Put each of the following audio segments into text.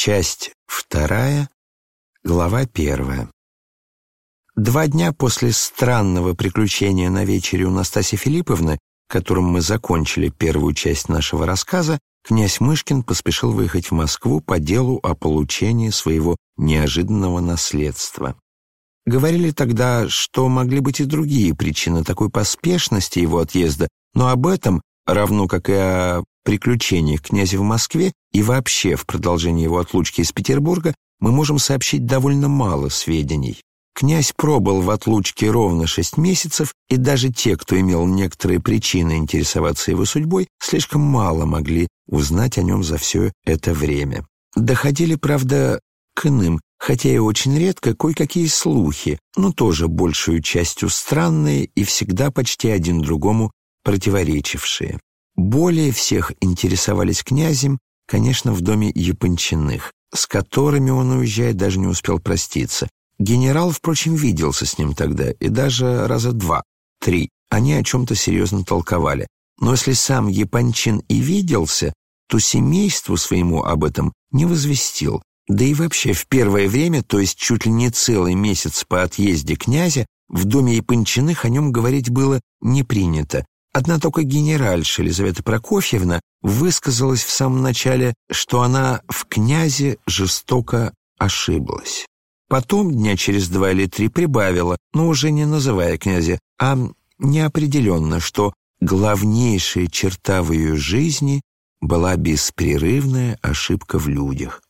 Часть вторая, глава первая. Два дня после странного приключения на вечере у Настасьи Филипповны, которым мы закончили первую часть нашего рассказа, князь Мышкин поспешил выехать в Москву по делу о получении своего неожиданного наследства. Говорили тогда, что могли быть и другие причины такой поспешности его отъезда, но об этом, равно как и о приключениях князя в Москве и вообще в продолжении его отлучки из Петербурга, мы можем сообщить довольно мало сведений. Князь пробыл в отлучке ровно шесть месяцев, и даже те, кто имел некоторые причины интересоваться его судьбой, слишком мало могли узнать о нем за все это время. Доходили, правда, к иным, хотя и очень редко, кое-какие слухи, но тоже большую частью странные и всегда почти один другому противоречившие. Более всех интересовались князем, конечно, в доме Япончиных, с которыми он, уезжает, даже не успел проститься. Генерал, впрочем, виделся с ним тогда, и даже раза два, три. Они о чем-то серьезно толковали. Но если сам Япончин и виделся, то семейству своему об этом не возвестил. Да и вообще в первое время, то есть чуть ли не целый месяц по отъезде князя, в доме Япончиных о нем говорить было не принято, Одна только генеральша Елизавета Прокофьевна высказалась в самом начале, что она в князе жестоко ошиблась. Потом дня через два или три прибавила, но уже не называя князя, а неопределенно, что главнейшая черта в ее жизни была беспрерывная ошибка в людях.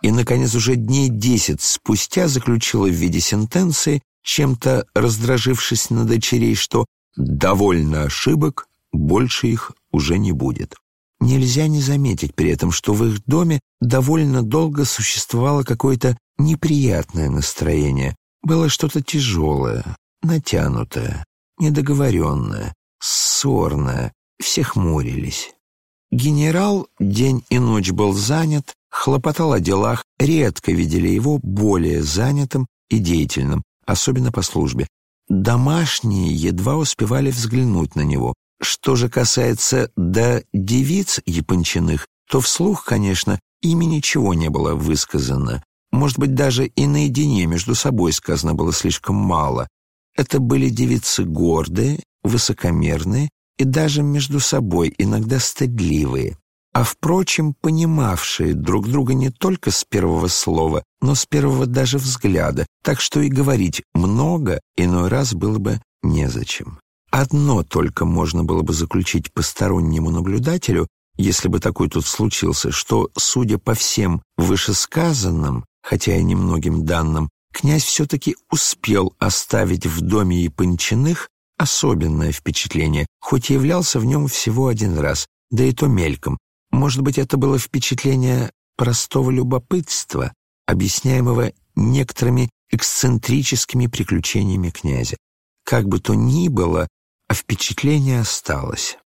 И, наконец, уже дней десять спустя заключила в виде сентенции, чем-то раздражившись на дочерей, что Довольно ошибок, больше их уже не будет. Нельзя не заметить при этом, что в их доме довольно долго существовало какое-то неприятное настроение. Было что-то тяжелое, натянутое, недоговоренное, ссорное. Все хмурились. Генерал день и ночь был занят, хлопотал о делах, редко видели его более занятым и деятельным, особенно по службе. Домашние едва успевали взглянуть на него. Что же касается до девиц япончиных, то вслух, конечно, ими ничего не было высказано. Может быть, даже и наедине между собой сказано было слишком мало. Это были девицы гордые, высокомерные и даже между собой иногда стыдливые а, впрочем, понимавшие друг друга не только с первого слова, но с первого даже взгляда, так что и говорить много иной раз было бы незачем. Одно только можно было бы заключить постороннему наблюдателю, если бы такой тут случился, что, судя по всем вышесказанным, хотя и немногим данным, князь все-таки успел оставить в доме Япончиных особенное впечатление, хоть и являлся в нем всего один раз, да и то мельком, может быть, это было впечатление простого любопытства, объясняемого некоторыми эксцентрическими приключениями князя. Как бы то ни было, а впечатление осталось.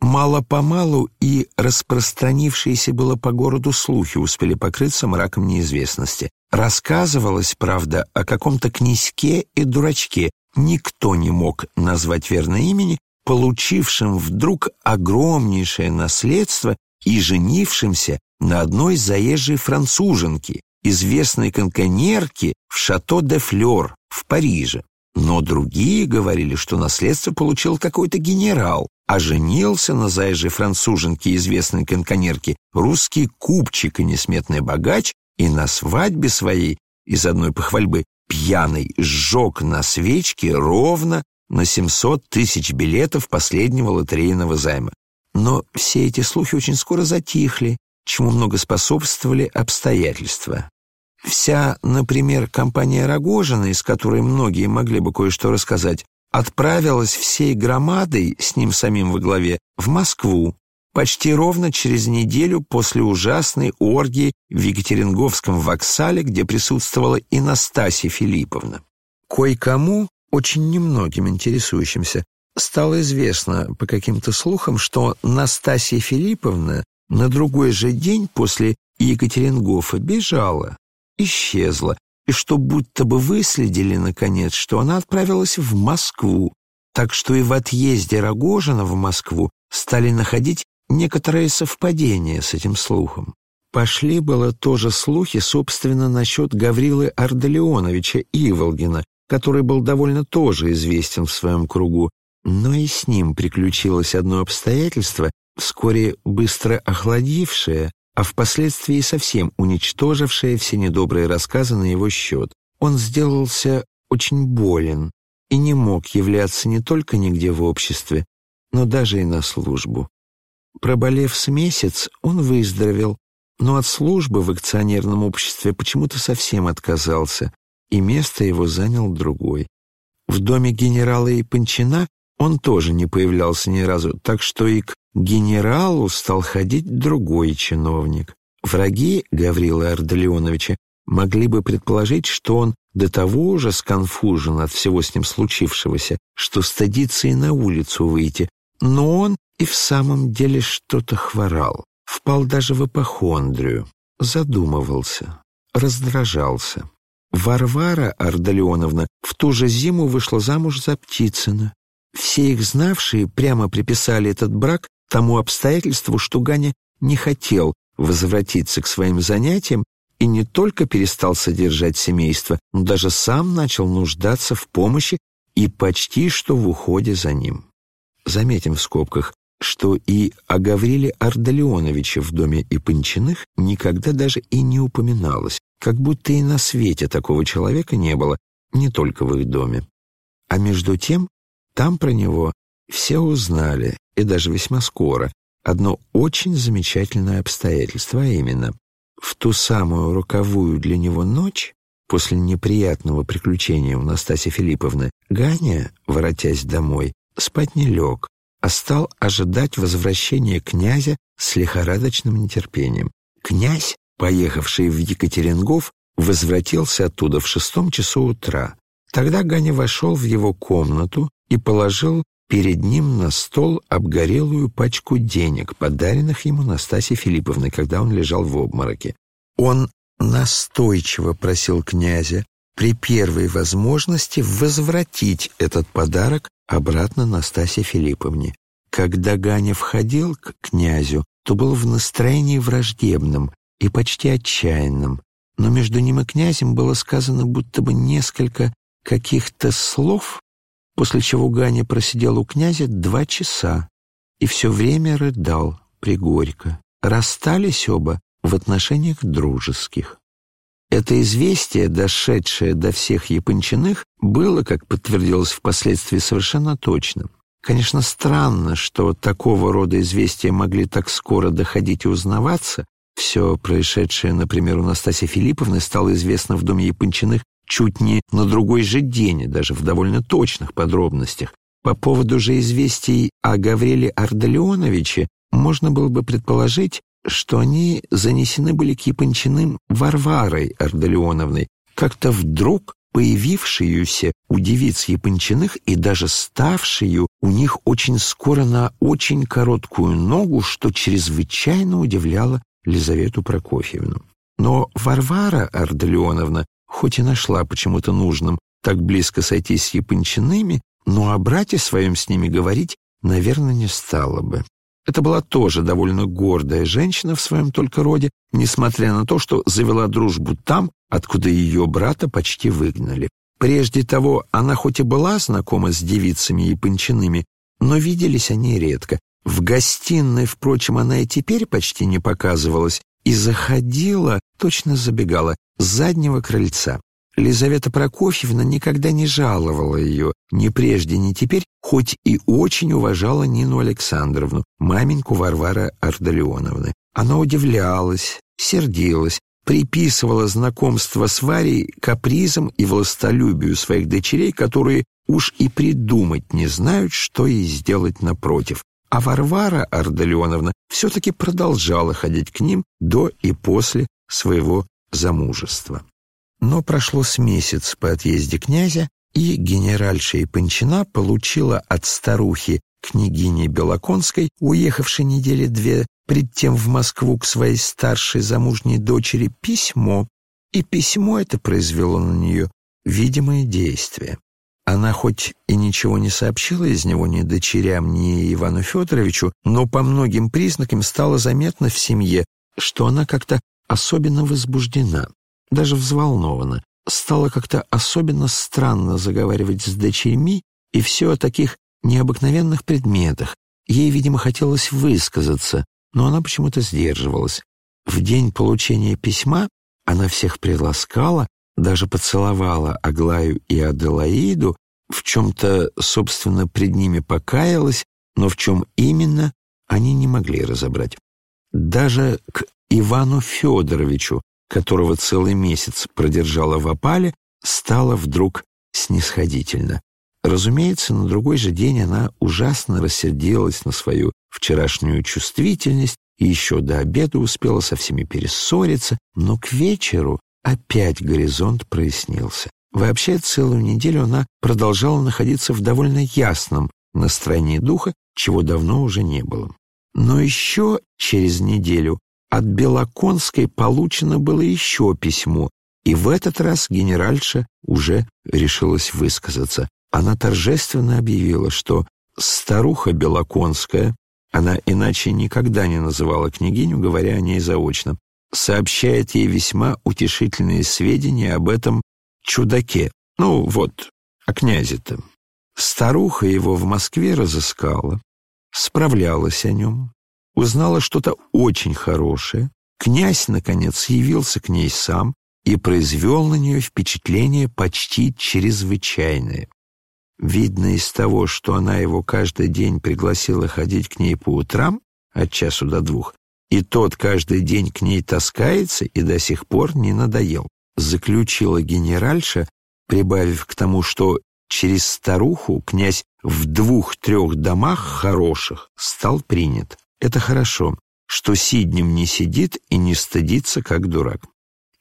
Мало-помалу и распространившиеся было по городу слухи успели покрыться мраком неизвестности. Рассказывалось, правда, о каком-то князьке и дурачке. Никто не мог назвать верное имени, получившим вдруг огромнейшее наследство и женившимся на одной заезжей француженке, известной канконерке в Шато-де-Флёр в Париже. Но другие говорили, что наследство получил какой-то генерал, а женился на заезжей француженке известной канконерке русский купчик и несметный богач, и на свадьбе своей из одной похвальбы пьяный сжег на свечке ровно на 700 тысяч билетов последнего лотерейного займа. Но все эти слухи очень скоро затихли, чему много способствовали обстоятельства. Вся, например, компания Рогожина, из которой многие могли бы кое-что рассказать, отправилась всей громадой, с ним самим во главе, в Москву, почти ровно через неделю после ужасной оргии в Екатеринговском воксале, где присутствовала и Настасья Филипповна. Кое-кому, очень немногим интересующимся, стало известно по каким-то слухам, что Настасья Филипповна на другой же день после Екатерингофа бежала, исчезла, и что будто бы выследили, наконец, что она отправилась в Москву, так что и в отъезде Рогожина в Москву стали находить некоторые совпадения с этим слухом. Пошли было тоже слухи, собственно, насчет Гаврилы Ардалионовича Иволгина, который был довольно тоже известен в своем кругу, но и с ним приключилось одно обстоятельство, вскоре быстро охладившее, а впоследствии совсем уничтожившее все недобрые рассказы на его счет. Он сделался очень болен и не мог являться не только нигде в обществе, но даже и на службу. Проболев с месяц, он выздоровел, но от службы в акционерном обществе почему-то совсем отказался, и место его занял другой. В доме генерала Япончина он тоже не появлялся ни разу, так что и к генералу стал ходить другой чиновник. Враги Гаврила Ардалионовича могли бы предположить, что он до того уже сконфужен от всего с ним случившегося, что стыдится и на улицу выйти, но он и в самом деле что-то хворал, впал даже в эпохондрию, задумывался, раздражался. Варвара Ардалионовна в ту же зиму вышла замуж за Птицына. Все их знавшие прямо приписали этот брак тому обстоятельству, что Ганя не хотел возвратиться к своим занятиям и не только перестал содержать семейство, но даже сам начал нуждаться в помощи и почти что в уходе за ним. Заметим в скобках, что и о Гавриле Ардалионовиче в доме Ипынчиных никогда даже и не упоминалось, как будто и на свете такого человека не было, не только в их доме. А между тем, там про него все узнали, и даже весьма скоро, одно очень замечательное обстоятельство, а именно, в ту самую роковую для него ночь, после неприятного приключения у Настасьи Филипповны, Ганя, воротясь домой, спать не лег, а стал ожидать возвращения князя с лихорадочным нетерпением. Князь, поехавший в Екатерингов, возвратился оттуда в шестом часу утра. Тогда Ганя вошел в его комнату и положил перед ним на стол обгорелую пачку денег, подаренных ему Настасьей Филипповной, когда он лежал в обмороке. Он настойчиво просил князя при первой возможности возвратить этот подарок обратно Настасье Филипповне. Когда Ганя входил к князю, то был в настроении враждебном и почти отчаянном, но между ним и князем было сказано будто бы несколько каких-то слов, после чего Ганя просидел у князя два часа и все время рыдал пригорько. Расстались оба в отношениях дружеских. Это известие, дошедшее до всех япончиных, было, как подтвердилось впоследствии, совершенно точным. Конечно, странно, что такого рода известия могли так скоро доходить и узнаваться. Все происшедшее, например, у Настасьи Филипповны стало известно в доме Япончиных чуть не на другой же день, даже в довольно точных подробностях. По поводу же известий о Гавриле Ардалионовиче можно было бы предположить, что они занесены были к Япончиным Варварой Ардалионовной, как-то вдруг появившуюся у девиц Япончиных и даже ставшую у них очень скоро на очень короткую ногу, что чрезвычайно удивляло Лизавету Прокофьевну. Но Варвара Ардалионовна, хоть и нашла почему-то нужным так близко сойтись с Япончиными, но о брате своем с ними говорить, наверное, не стала бы. Это была тоже довольно гордая женщина в своем только роде, несмотря на то, что завела дружбу там, откуда ее брата почти выгнали. Прежде того, она хоть и была знакома с девицами и панчиными, но виделись они редко. В гостиной, впрочем, она и теперь почти не показывалась и заходила, точно забегала, заднего крыльца. Лизавета Прокофьевна никогда не жаловала ее, ни прежде, ни теперь, хоть и очень уважала Нину Александровну, маменьку Варвары Ардалионовны. Она удивлялась, сердилась, приписывала знакомство с Варей капризам и властолюбию своих дочерей, которые уж и придумать не знают, что ей сделать напротив. А Варвара Ардалионовна все-таки продолжала ходить к ним до и после своего замужества. Но прошло с месяц по отъезде князя, и генеральша Ипанчина получила от старухи княгини Белоконской, уехавшей недели две пред тем в Москву к своей старшей замужней дочери, письмо, и письмо это произвело на нее видимое действие. Она хоть и ничего не сообщила из него ни дочерям, ни Ивану Федоровичу, но по многим признакам стало заметно в семье, что она как-то особенно возбуждена, даже взволнована, стала как-то особенно странно заговаривать с дочерьми и все о таких необыкновенных предметах. Ей, видимо, хотелось высказаться, но она почему-то сдерживалась. В день получения письма она всех приласкала, даже поцеловала Аглаю и Аделаиду, в чем-то, собственно, пред ними покаялась, но в чем именно, они не могли разобрать. Даже к Ивану Федоровичу, которого целый месяц продержала в опале, стало вдруг снисходительно. Разумеется, на другой же день она ужасно рассердилась на свою вчерашнюю чувствительность и еще до обеда успела со всеми перессориться, но к вечеру опять горизонт прояснился. Вообще, целую неделю она продолжала находиться в довольно ясном настроении духа, чего давно уже не было. Но еще через неделю от Белоконской получено было еще письмо, и в этот раз генеральша уже решилась высказаться. Она торжественно объявила, что старуха Белоконская, она иначе никогда не называла княгиню, говоря о ней заочно, сообщает ей весьма утешительные сведения об этом чудаке. Ну вот, о князе-то. Старуха его в Москве разыскала, справлялась о нем, узнала что-то очень хорошее. Князь, наконец, явился к ней сам и произвел на нее впечатление почти чрезвычайное. Видно из того, что она его каждый день пригласила ходить к ней по утрам от часу до двух, и тот каждый день к ней таскается и до сих пор не надоел. Заключила генеральша, прибавив к тому, что через старуху князь в двух-трех домах хороших стал принят. Это хорошо, что сиднем не сидит и не стыдится, как дурак.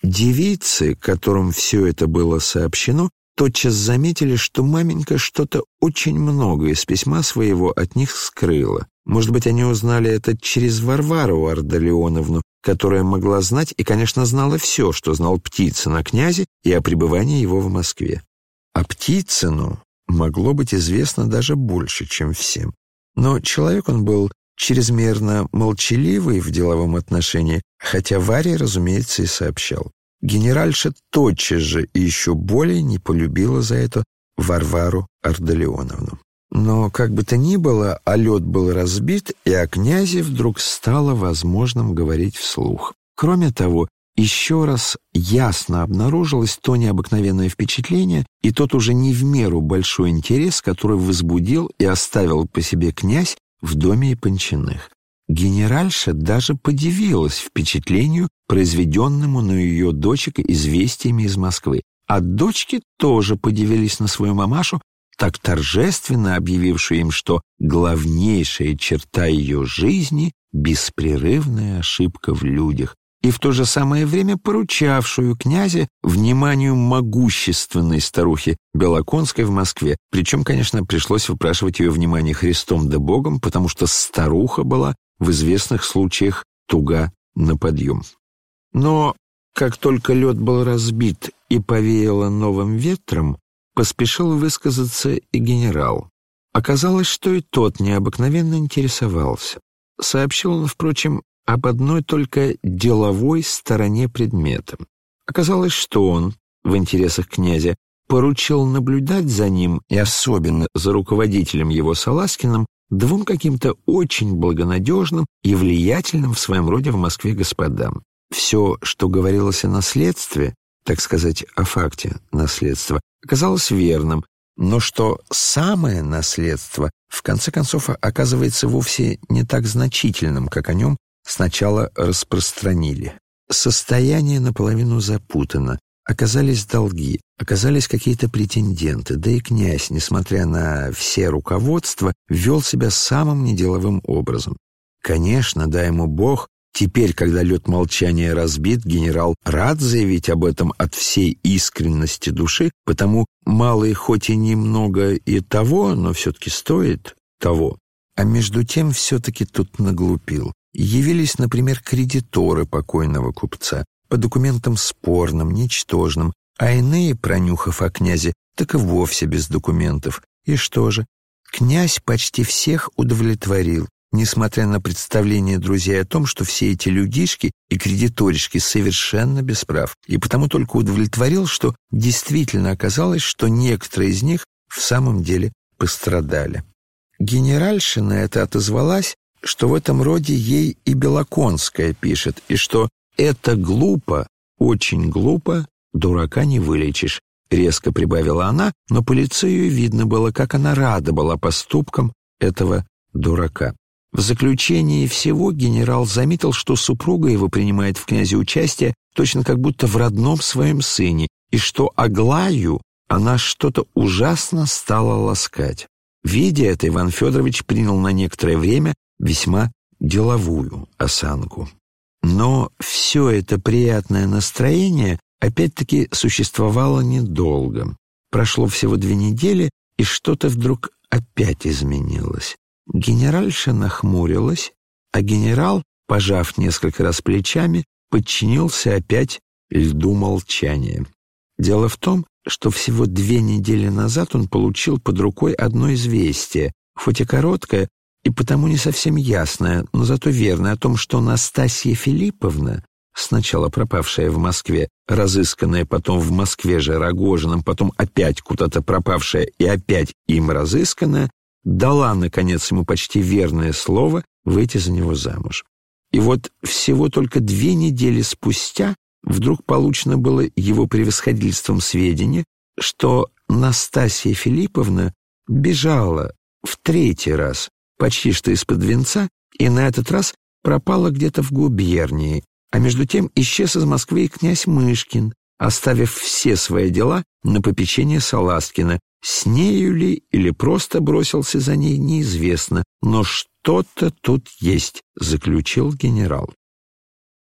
Девицы, которым все это было сообщено, тотчас заметили, что маменька что-то очень много из письма своего от них скрыла. Может быть, они узнали это через Варвару Ардалионовну, которая могла знать и, конечно, знала все, что знал Птицын о князе и о пребывании его в Москве. А Птицыну могло быть известно даже больше, чем всем. Но человек он был чрезмерно молчаливый в деловом отношении, хотя Варя, разумеется, и сообщал. Генеральша тотчас же и еще более не полюбила за это Варвару Ардалионовну. Но, как бы то ни было, а лед был разбит, и о князе вдруг стало возможным говорить вслух. Кроме того, еще раз ясно обнаружилось то необыкновенное впечатление и тот уже не в меру большой интерес, который возбудил и оставил по себе князь в доме Ипанчиных. Генеральша даже подивилась впечатлению, произведенному на ее дочек известиями из Москвы. А дочки тоже подивились на свою мамашу, так торжественно объявившую им, что главнейшая черта ее жизни — беспрерывная ошибка в людях, и в то же самое время поручавшую князе вниманию могущественной старухи Белоконской в Москве. Причем, конечно, пришлось выпрашивать ее внимание Христом да Богом, потому что старуха была в известных случаях туга на подъем. Но как только лед был разбит и повеяло новым ветром, поспешил высказаться и генерал. Оказалось, что и тот необыкновенно интересовался. Сообщил он, впрочем, об одной только деловой стороне предмета. Оказалось, что он, в интересах князя, поручил наблюдать за ним и особенно за руководителем его Саласкиным двум каким-то очень благонадежным и влиятельным в своем роде в Москве господам. Все, что говорилось о наследстве, так сказать, о факте наследства, оказалось верным, но что самое наследство в конце концов оказывается вовсе не так значительным, как о нем сначала распространили. Состояние наполовину запутано, оказались долги, оказались какие-то претенденты, да и князь, несмотря на все руководства, вел себя самым неделовым образом. Конечно, дай ему Бог, теперь, когда лед молчания разбит, генерал рад заявить об этом от всей искренности души, потому малый хоть и немного и того, но все-таки стоит того. А между тем все-таки тут наглупил. Явились, например, кредиторы покойного купца по документам спорным, ничтожным, а иные, пронюхав о князе, так и вовсе без документов. И что же? Князь почти всех удовлетворил, несмотря на представление друзей о том, что все эти людишки и кредиторишки совершенно без прав, и потому только удовлетворил, что действительно оказалось, что некоторые из них в самом деле пострадали. Генеральша на это отозвалась, что в этом роде ей и Белоконская пишет, и что «это глупо, очень глупо, дурака не вылечишь», резко прибавила она, но по лицу ее видно было, как она рада была поступкам этого дурака. В заключении всего генерал заметил, что супруга его принимает в князе участие точно как будто в родном своем сыне, и что Аглаю она что-то ужасно стала ласкать. Видя это, Иван Федорович принял на некоторое время весьма деловую осанку. Но все это приятное настроение опять-таки существовало недолго. Прошло всего две недели, и что-то вдруг опять изменилось. Генеральша нахмурилась, а генерал, пожав несколько раз плечами, подчинился опять льду молчания. Дело в том, что всего две недели назад он получил под рукой одно известие, хоть и короткое, и потому не совсем ясное, но зато верное, о том, что Настасья Филипповна, сначала пропавшая в Москве, разысканная потом в Москве же Рогожиным, потом опять куда-то пропавшая и опять им разысканная, дала, наконец, ему почти верное слово выйти за него замуж. И вот всего только две недели спустя вдруг получено было его превосходительством сведения, что Настасья Филипповна бежала в третий раз, почти что из-под венца, и на этот раз пропала где-то в губернии, а между тем исчез из Москвы и князь Мышкин, оставив все свои дела на попечение Саласкина, с нею ли или просто бросился за ней, неизвестно, но что-то тут есть, заключил генерал.